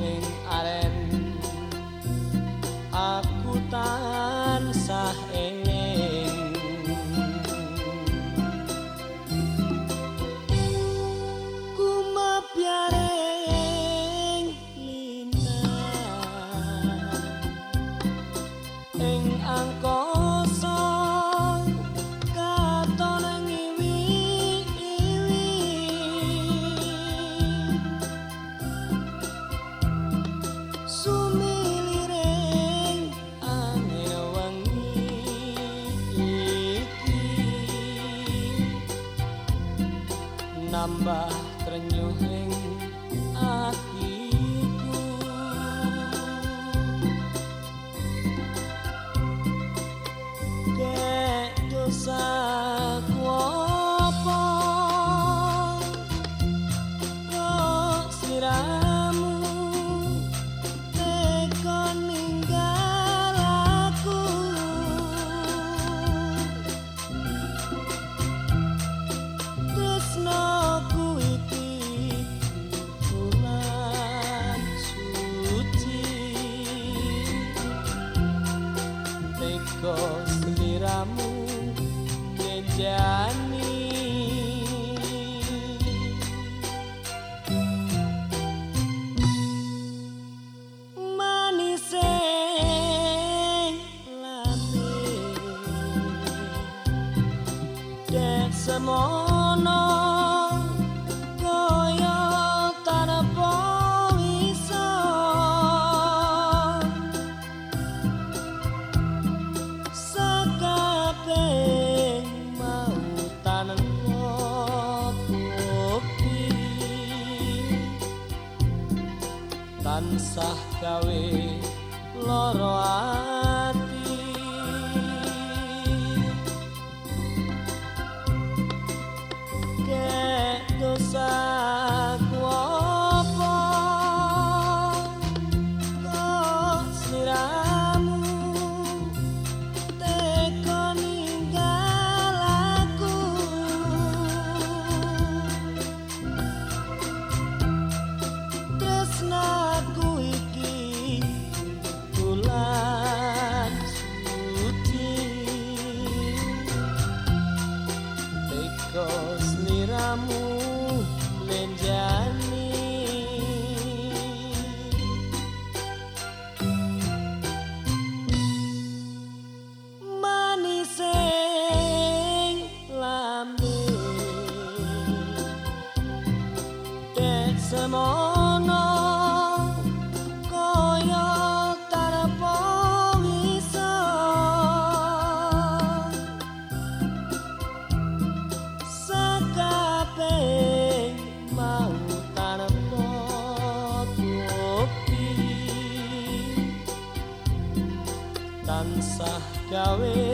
ing aren. Aku tansah eling kumapiareng lina. Ing angka number. seliramu menjani Semono tansah gawe loro ati μόνο κόλλιο ταραπόμισο Σα καπέ μάου ταραπό του πι Τανσα καβέ